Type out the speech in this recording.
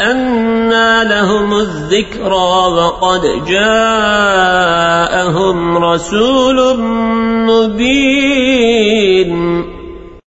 أنى لهم الذكرى وقد جاءهم رسول مبين